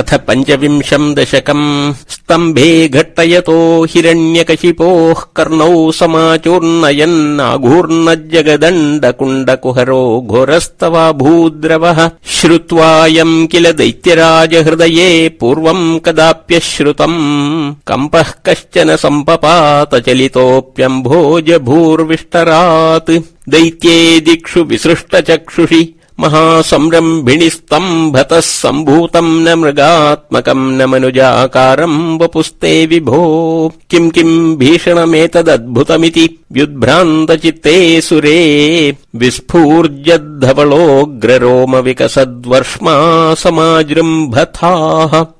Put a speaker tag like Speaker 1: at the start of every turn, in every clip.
Speaker 1: अथ पञ्चविंशम् दशकम् स्तम्भे घट्टयतो हिरण्यकशिपोः कर्णौ समाचूर्णयन्नाघूर्न जगदण्ड घोरस्तवा भूद्रवः श्रुत्वायम् किल दैत्यराज हृदये पूर्वम् कदाप्यश्रुतम् कम्पः कश्चन सम्पपात चलितोऽप्यम्भोज भूर्विष्टरात् दैत्ये दिक्षु विसृष्टचक्षुषि महासंरम्भिणिस्तम्भतः सम्भूतम् न मृगात्मकम् न मनुजाकारम् वपुस्ते विभो। किम् किम् भीषणमेतदद्भुतमिति व्युद्भ्रान्तचित्ते सुरे। विस्फूर्जद्धवलोऽग्ररोम विकसद्वर्ष्मा समाजृम्भथाः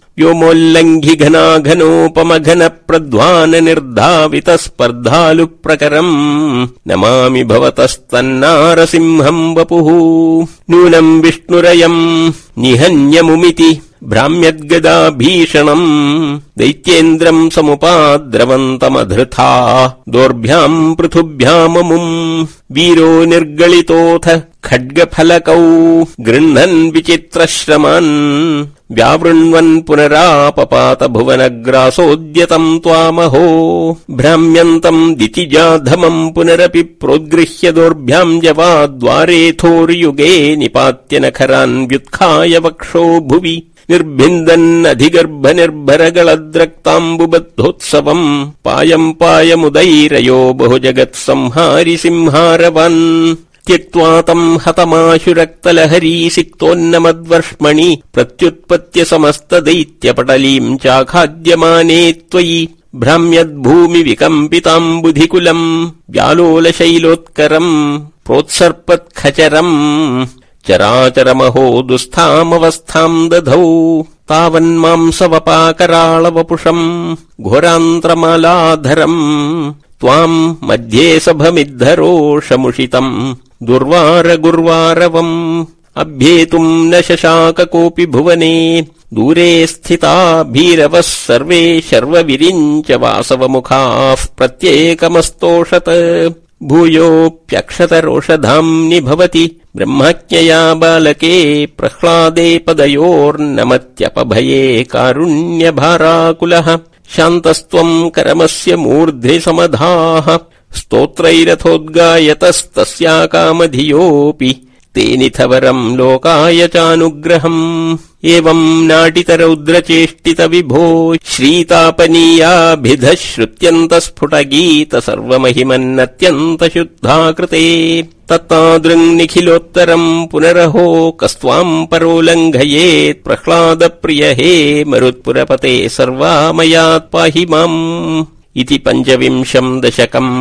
Speaker 1: घन प्रध्वान निर्धावित स्पर्धालु प्रकरम् नमामि भवतस्तन्नारसिंहम् वपुः नूनम् विष्णुरयम् निहन्यमुमिति भ्राम्यद्गदा भीषणम् दैत्येन्द्रम् समुपाद्रवन्तमधृथा दोर्भ्याम् पृथुभ्याममुम् वीरो निर्गलितोऽथ खड्गफलकौ गृह्णन् विचित्रश्रमान् व्यावृण्वन् पुनरापपात भुवनग्रासोद्यतम् त्वामहो भ्राम्यन्तम् दितिजाधमम् पुनरपि प्रोद्गृह्य दोर्भ्याम् जवाद्वारेथोर्युगे निपात्य नखरान् व्युत्खाय वक्षो भुवि निर्भिन्दन्नधिगर्भ निर्भरगलद्रक्ताम्बुबद्धोत्सवम् पायम् पायमुदैरयो बहु जगत्संहारि सिंहारवन् त्यक्त्वा तम् हतमाशु रक्तलहरी सिक्तोन्नमद्वर्ष्मणि प्रत्युत्पत्य समस्त दैत्यपटलीम् चाखाद्यमाने त्वयि भ्राम्यद्भूमि विकम्पिताम्बुधिकुलम् व्यालोलशैलोत्करम् प्रोत्सर्पत्खचरम् चराचरमहो दुःस्थामवस्थाम् दधौ तावन्मांसवपाकराळवपुषम् घोरान्त्रमालाधरम् त्वाम् मध्ये सभमिद्धरोषमुषितम् दुर्वार गुर्वारवम् अभ्येतुम् न शशाक कोऽपि भुवने। दूरे स्थिता भीरवः सर्वे शर्वविरिञ्च वासवमुखाः प्रत्येकमस्तोषत। भूयोऽप्यक्षतरोषधाम्नि भवति ब्रह्मज्ञया बालके प्रह्लादे पदयोर्नमत्यपभये कारुण्यभाराकुलः। शान्तस्त्वम् करमस्य मूर्ध्नि समधाः स्तोत्रैरथोद्गायतस्तस्या कामधियोऽपि तेनिथवरम् लोकाय चानुग्रहम् एवम् नाटितरौद्रचेष्टित विभो श्रीतापनीयाभिधः श्रुत्यन्त स्फुटगीत कृते तत्तादृङ्निखिलोत्तरम् पुनरहो कस्त्वाम् परोलङ्घयेत् प्रह्लाद प्रिय हे मरुत्पुरपते सर्वामयात् पाहि माम् इति पञ्चविंशम् दशकम्